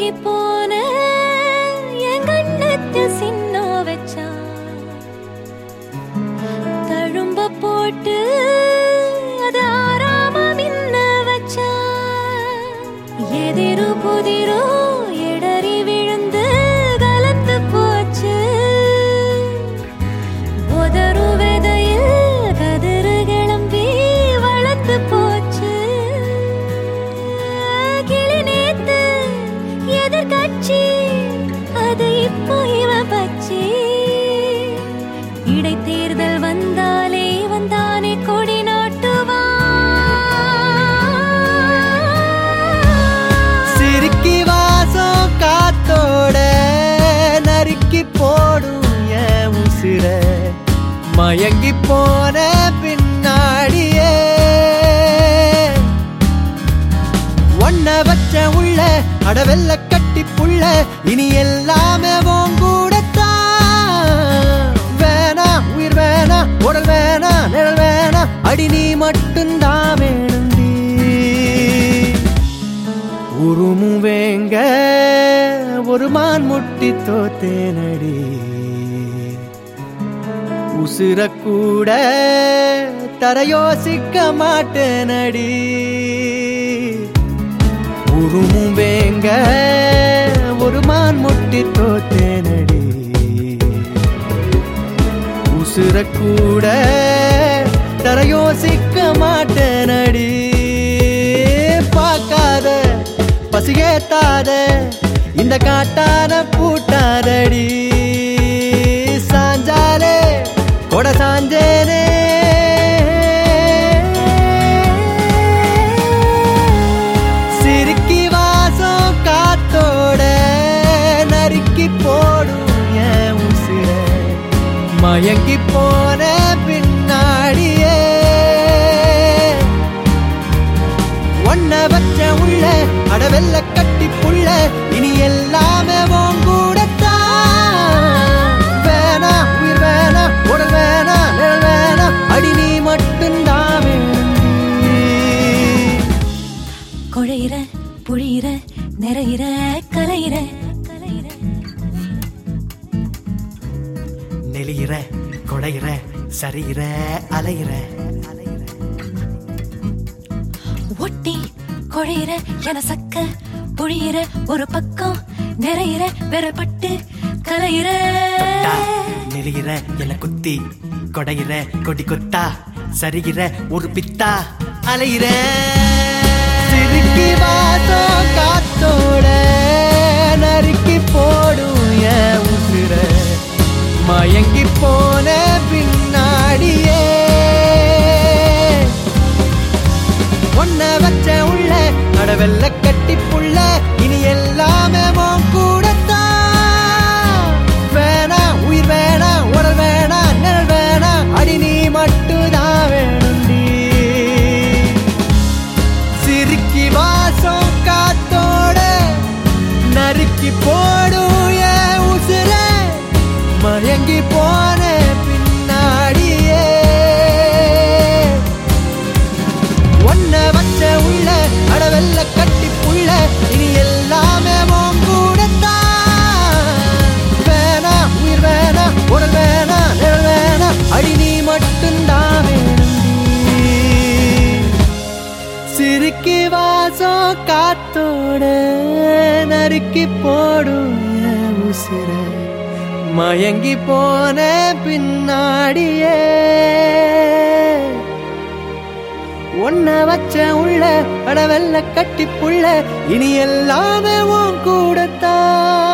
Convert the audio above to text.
மயங்கி போன என் கண்ணத்தில் சின்ன வச்சா தழும்ப போட்டு அது ஆறாம மின்ன வச்சான். எதிரு புதிரோ அடவெல்ல கட்டி புள்ள இனி எல்லாமே கூடத்தான். வேணா உயிர் வேணா உடல் வேணா நிழல் வேணா அடி நீ மட்டும்தான் வேணுண்டி உருமும் வேங்க ஒரு மான் முட்டி தோத்தேனடி. உசுர கூட தர யோசிக்க மாட்டேனடி. உருமும் வேங்க ஒரு மான் முட்டி தோத்தேனடி. உசுரக்கூட கூட தர யோசிக்க மாட்டேனடி. பார்க்காத பசிகேத்தாத இந்த காட்டான பூட்டாதடி. மயங்கி போன பின்னாடியே. ஒன்ன வச்ச உள்ள அடவெல்ல கட்டி புள்ள இனி எல்லாமே உன் குழையிற புழியிற நிறையிற கலையிற நெளியிற கொடையிற சரியிற அலையிற. ஒட்டி குழையிற என சக்க புழியிற ஒரு பக்கம் நிறையிற வெறப்பட்டு கலையிற. நெளியிற என குத்தி கொடையிற கொடி கொத்தா சரிகிற ஒரு பித்தா அலையிற. மயங்கி போன பின்னாடியே. ஒன்ன வச்ச உள்ள அடவெல்ல கட்டி புள்ள இனி எல்லாமே உன் கூடத்தான். வேணா உயிர் வேணா உடல் வேணா நிழல் வேணா அடி நீ மட்டும்தான் வேணுண்டி சிரிக்கி வாசம் காத்தோட நறுக்கி சிரிக்கி வாசம் காத்தோட நறுக்கி போடும் உசிர மயங்கி போன பின்னாடியே. ஒன்ன வச்ச உள்ள அடவெல்ல கட்டி புள்ள இனி எல்லாமே உன் கூடத்தான்.